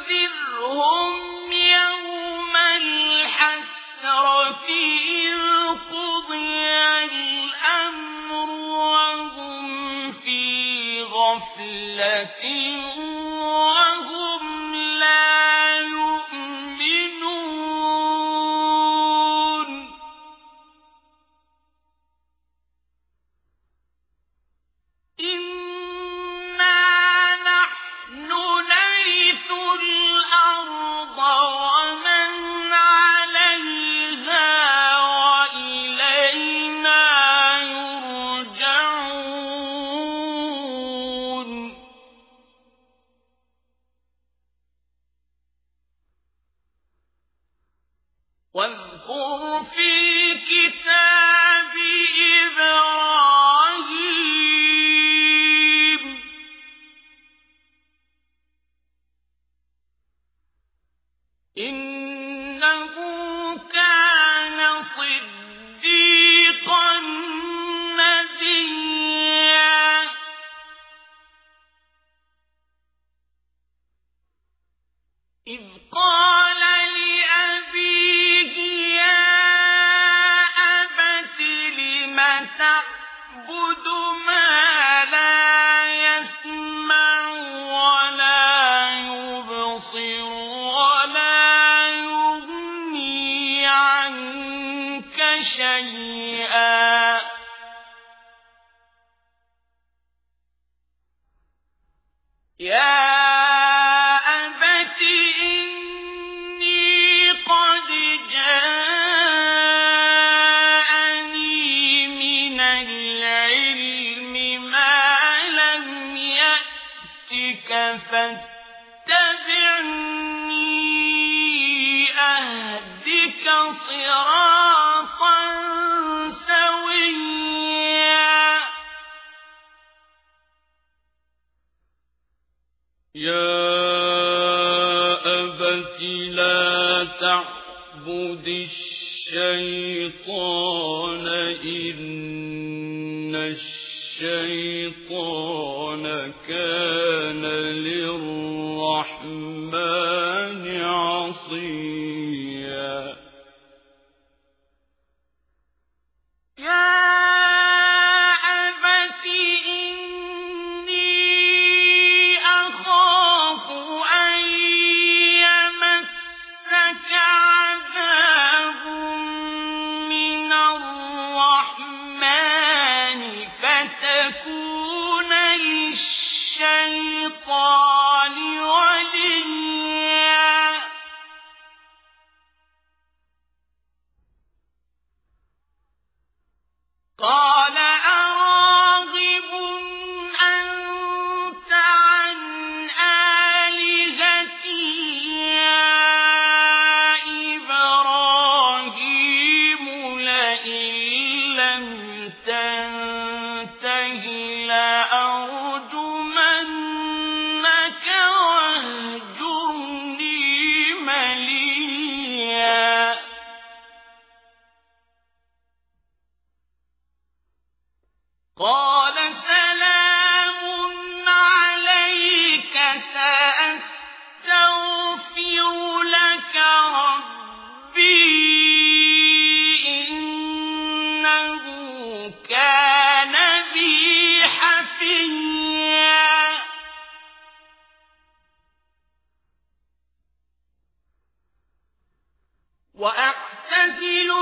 وأنذرهم يوم الحسرة إذ قضي الأمر وهم في غفلة واذكر في كتاب إبراهيم فاتبعني أهدك صراطا يا أبت لا تعبد الشيطان إن الشيطان كان للرحمن عصيا. الشيطان وليا قال أراغب أنت عن آلهتي يا إبراهيم لئن لم تنته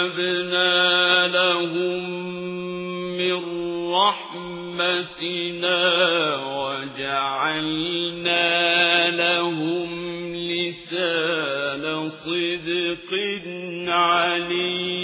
وَوَهَبْنَا لَهُم مِّن رَّحْمَتِنَا وَجَعَلْنَا لَهُمْ لِسَانَ صِدْقٍ عَلِيمٍ